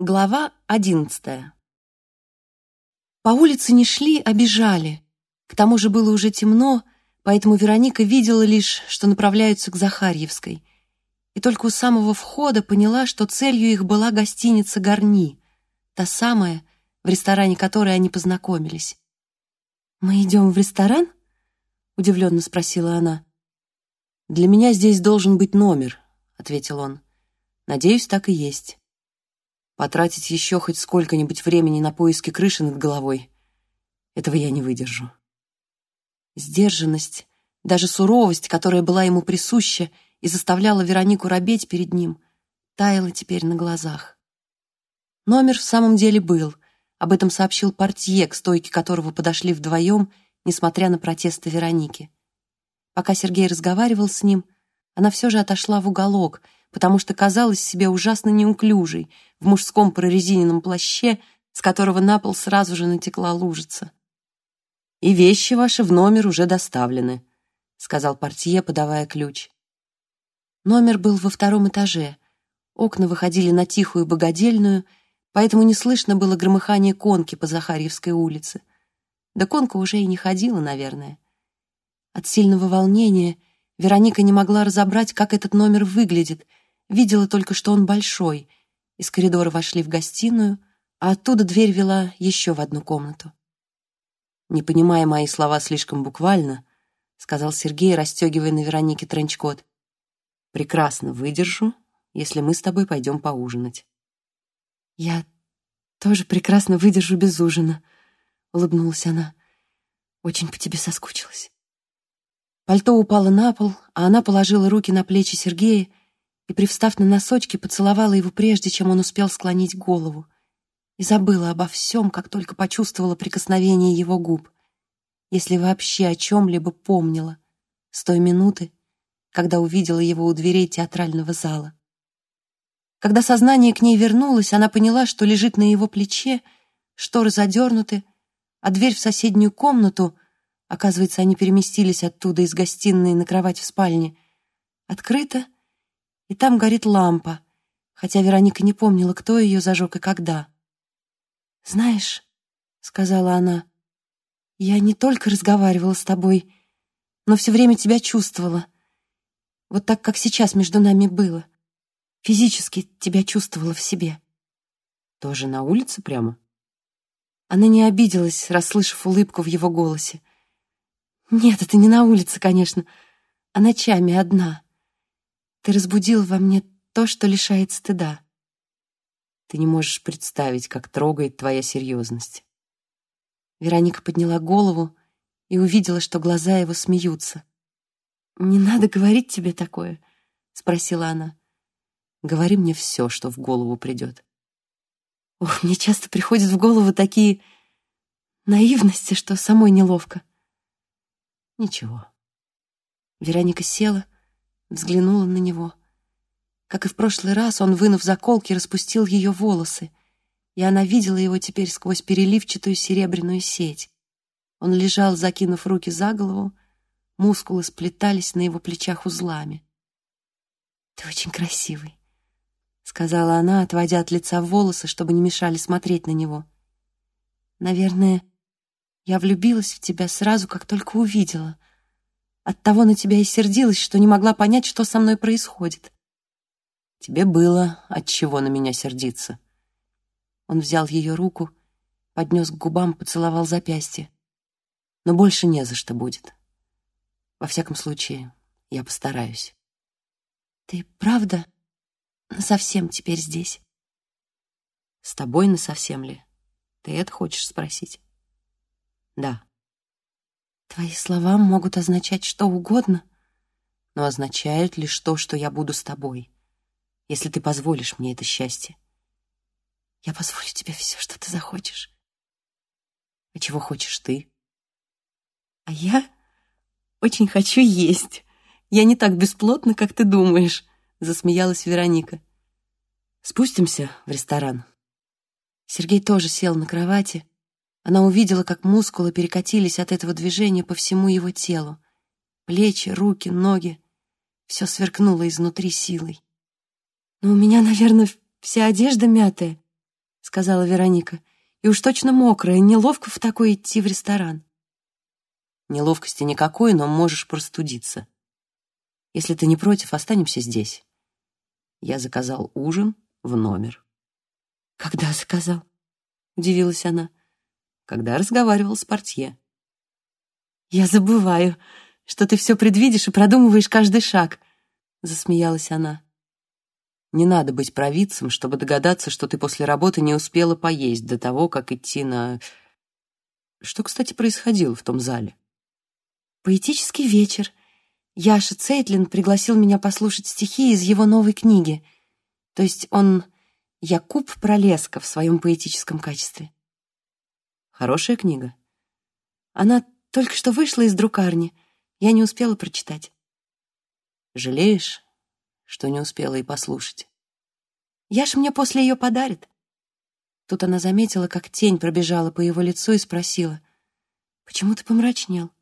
Глава одиннадцатая. По улице не шли, а бежали. К тому же было уже темно, поэтому Вероника видела лишь, что направляются к Захарьевской. И только у самого входа поняла, что целью их была гостиница «Гарни», та самая, в ресторане которой они познакомились. «Мы идем в ресторан?» — удивленно спросила она. «Для меня здесь должен быть номер», — ответил он. «Надеюсь, так и есть». Потратить еще хоть сколько-нибудь времени на поиски крыши над головой — этого я не выдержу. Сдержанность, даже суровость, которая была ему присуща и заставляла Веронику робеть перед ним, таяла теперь на глазах. Номер в самом деле был. Об этом сообщил портье, к стойке которого подошли вдвоем, несмотря на протесты Вероники. Пока Сергей разговаривал с ним, она все же отошла в уголок — потому что казалась себе ужасно неуклюжей в мужском прорезиненном плаще, с которого на пол сразу же натекла лужица. «И вещи ваши в номер уже доставлены», — сказал портье, подавая ключ. Номер был во втором этаже. Окна выходили на тихую богадельную, поэтому не слышно было громыхания конки по Захарьевской улице. Да конка уже и не ходила, наверное. От сильного волнения Вероника не могла разобрать, как этот номер выглядит — Видела только, что он большой. Из коридора вошли в гостиную, а оттуда дверь вела еще в одну комнату. «Не понимая мои слова слишком буквально», — сказал Сергей, расстегивая на Веронике тренчкот. «Прекрасно выдержу, если мы с тобой пойдем поужинать». «Я тоже прекрасно выдержу без ужина», — улыбнулась она. «Очень по тебе соскучилась». Пальто упало на пол, а она положила руки на плечи Сергея и, привстав на носочки, поцеловала его прежде, чем он успел склонить голову, и забыла обо всем, как только почувствовала прикосновение его губ, если вообще о чем-либо помнила с той минуты, когда увидела его у дверей театрального зала. Когда сознание к ней вернулось, она поняла, что лежит на его плече, шторы задернуты, а дверь в соседнюю комнату, оказывается, они переместились оттуда из гостиной на кровать в спальне, открыта, и там горит лампа, хотя Вероника не помнила, кто ее зажег и когда. «Знаешь», — сказала она, — «я не только разговаривала с тобой, но все время тебя чувствовала. Вот так, как сейчас между нами было. Физически тебя чувствовала в себе». «Тоже на улице прямо?» Она не обиделась, расслышав улыбку в его голосе. «Нет, это не на улице, конечно, а ночами одна». Ты разбудил во мне то, что лишает стыда. Ты не можешь представить, как трогает твоя серьезность. Вероника подняла голову и увидела, что глаза его смеются. «Не надо говорить тебе такое», — спросила она. «Говори мне все, что в голову придет». Ох, мне часто приходят в голову такие наивности, что самой неловко. Ничего. Вероника села, — взглянула на него. Как и в прошлый раз, он, вынув заколки, распустил ее волосы, и она видела его теперь сквозь переливчатую серебряную сеть. Он лежал, закинув руки за голову, мускулы сплетались на его плечах узлами. «Ты очень красивый», — сказала она, отводя от лица волосы, чтобы не мешали смотреть на него. «Наверное, я влюбилась в тебя сразу, как только увидела», Оттого на тебя и сердилась, что не могла понять, что со мной происходит. Тебе было от чего на меня сердиться. Он взял ее руку, поднес к губам, поцеловал запястье. Но больше не за что будет. Во всяком случае, я постараюсь. Ты правда совсем теперь здесь? С тобой насовсем ли? Ты это хочешь спросить? Да. Твои слова могут означать что угодно. Но означают лишь то, что я буду с тобой, если ты позволишь мне это счастье. Я позволю тебе все, что ты захочешь. А чего хочешь ты? А я очень хочу есть. Я не так бесплотна, как ты думаешь, засмеялась Вероника. Спустимся в ресторан. Сергей тоже сел на кровати, она увидела, как мускулы перекатились от этого движения по всему его телу. Плечи, руки, ноги. Все сверкнуло изнутри силой. «Но у меня, наверное, вся одежда мятая», сказала Вероника. «И уж точно мокрая, неловко в такой идти в ресторан». Неловкости никакой, но можешь простудиться. Если ты не против, останемся здесь. Я заказал ужин в номер. «Когда заказал?» — удивилась она. «Когда разговаривал с портье». «Я забываю, что ты все предвидишь и продумываешь каждый шаг», — засмеялась она. «Не надо быть провидцем, чтобы догадаться, что ты после работы не успела поесть до того, как идти на...» Что, кстати, происходило в том зале? Поэтический вечер. Яша Цейтлин пригласил меня послушать стихи из его новой книги. То есть он Якуб Пролеска в своем поэтическом качестве. Хорошая книга. Она только что вышла из друкарни. Я не успела прочитать. Жалеешь, что не успела и послушать? Яша мне после ее подарит. Тут она заметила, как тень пробежала по его лицу и спросила, «Почему ты помрачнел?»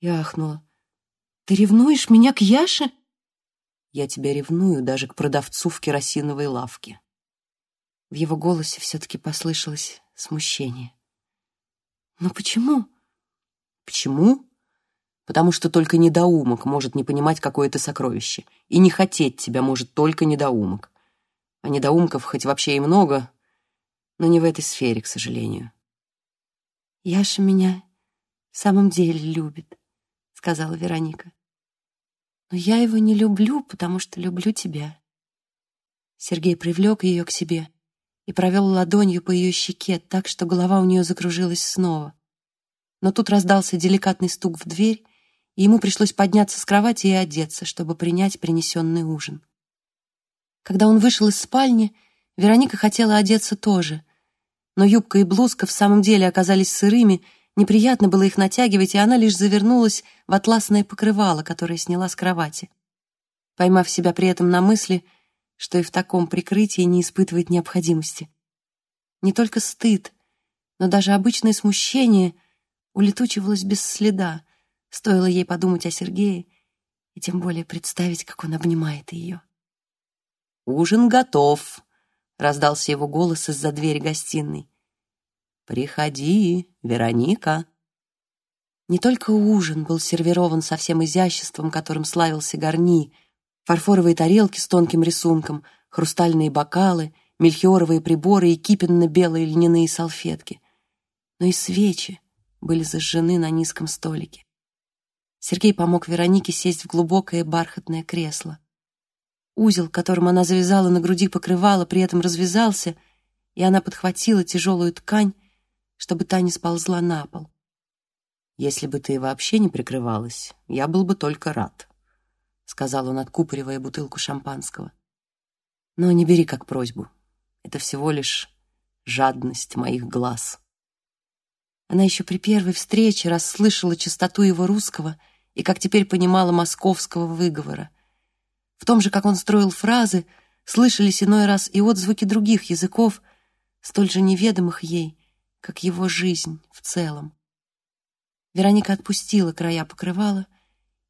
Я ахнула. «Ты ревнуешь меня к Яше?» «Я тебя ревную даже к продавцу в керосиновой лавке». В его голосе все-таки послышалось смущение. «Но почему?» «Почему?» Потому что только недоумок может не понимать какое-то сокровище, и не хотеть тебя может только недоумок. А недоумков хоть вообще и много, но не в этой сфере, к сожалению. Яша меня в самом деле любит сказала Вероника. Но я его не люблю, потому что люблю тебя. Сергей привлек ее к себе и провел ладонью по ее щеке так, что голова у нее закружилась снова. Но тут раздался деликатный стук в дверь, и ему пришлось подняться с кровати и одеться, чтобы принять принесенный ужин. Когда он вышел из спальни, Вероника хотела одеться тоже, но юбка и блузка в самом деле оказались сырыми, Неприятно было их натягивать, и она лишь завернулась в атласное покрывало, которое сняла с кровати. Поймав себя при этом на мысли, что и в таком прикрытии не испытывает необходимости. Не только стыд, но даже обычное смущение улетучивалось без следа, стоило ей подумать о Сергее и тем более представить, как он обнимает ее. «Ужин готов», — раздался его голос из-за двери гостиной. «Приходи, Вероника». Не только ужин был сервирован со всем изяществом, которым славился Гарни, фарфоровые тарелки с тонким рисунком, хрустальные бокалы, мельхиоровые приборы и кипенно-белые льняные салфетки. Но и свечи были зажжены на низком столике. Сергей помог Веронике сесть в глубокое бархатное кресло. Узел, которым она завязала на груди покрывало, при этом развязался, и она подхватила тяжелую ткань чтобы та не сползла на пол. «Если бы ты вообще не прикрывалась, я был бы только рад», — сказал он, откупоривая бутылку шампанского. «Но не бери как просьбу. Это всего лишь жадность моих глаз». Она еще при первой встрече расслышала чистоту его русского и, как теперь понимала, московского выговора. В том же, как он строил фразы, слышались иной раз и отзвуки других языков, столь же неведомых ей, как его жизнь в целом. Вероника отпустила края покрывала,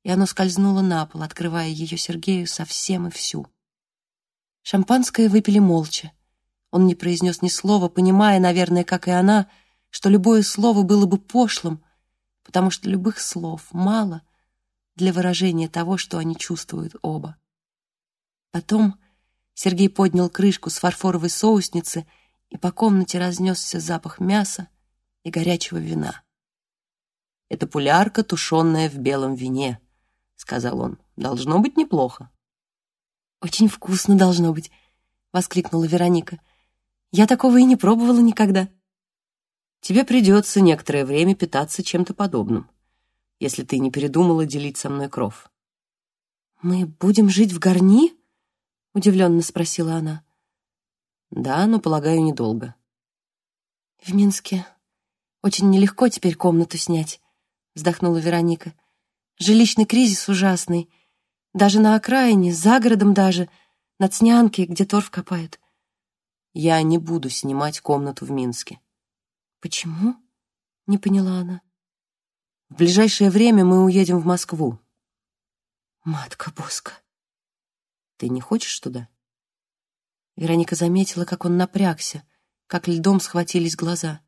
и оно скользнуло на пол, открывая ее Сергею совсем и всю. Шампанское выпили молча. Он не произнес ни слова, понимая, наверное, как и она, что любое слово было бы пошлым, потому что любых слов мало для выражения того, что они чувствуют оба. Потом Сергей поднял крышку с фарфоровой соусницы — и по комнате разнесся запах мяса и горячего вина. «Это пулярка, тушенная в белом вине», — сказал он. «Должно быть неплохо». «Очень вкусно должно быть», — воскликнула Вероника. «Я такого и не пробовала никогда». «Тебе придется некоторое время питаться чем-то подобным, если ты не передумала делить со мной кров». «Мы будем жить в горни?» — удивленно спросила она. Да, но, полагаю, недолго. В Минске очень нелегко теперь комнату снять, вздохнула Вероника. Жилищный кризис ужасный. Даже на окраине, за городом даже, над Снянкой, где торф копают. Я не буду снимать комнату в Минске. Почему? Не поняла она. В ближайшее время мы уедем в Москву. Матка Боска. Ты не хочешь туда? Вероника заметила, как он напрягся, как льдом схватились глаза.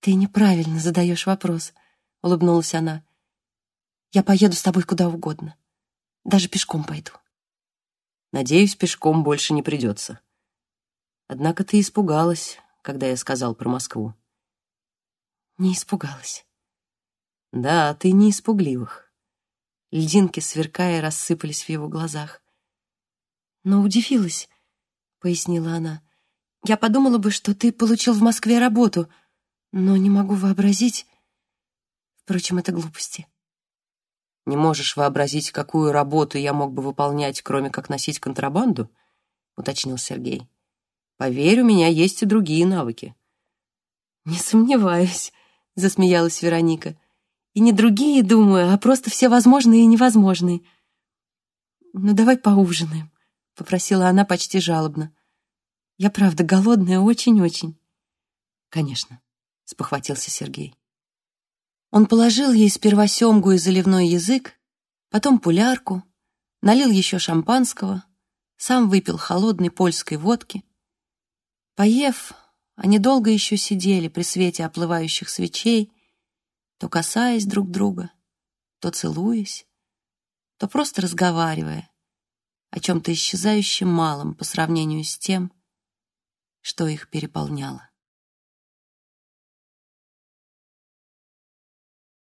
«Ты неправильно задаешь вопрос», — улыбнулась она. «Я поеду с тобой куда угодно. Даже пешком пойду». «Надеюсь, пешком больше не придется. Однако ты испугалась, когда я сказал про Москву». «Не испугалась». «Да, ты не испугливых». Льдинки, сверкая, рассыпались в его глазах. «Но удивилась», — пояснила она. «Я подумала бы, что ты получил в Москве работу, но не могу вообразить. Впрочем, это глупости». «Не можешь вообразить, какую работу я мог бы выполнять, кроме как носить контрабанду?» — уточнил Сергей. «Поверь, у меня есть и другие навыки». «Не сомневаюсь», — засмеялась Вероника. «И не другие, думаю, а просто все возможные и невозможные. Ну, давай поужинаем», — попросила она почти жалобно. «Я правда голодная очень-очень». «Конечно», — спохватился Сергей. Он положил ей сперва семгу и заливной язык, потом пулярку, налил еще шампанского, сам выпил холодной польской водки. Поев, они долго еще сидели при свете оплывающих свечей, то касаясь друг друга, то целуясь, то просто разговаривая о чем-то исчезающем малом по сравнению с тем, что их переполняло.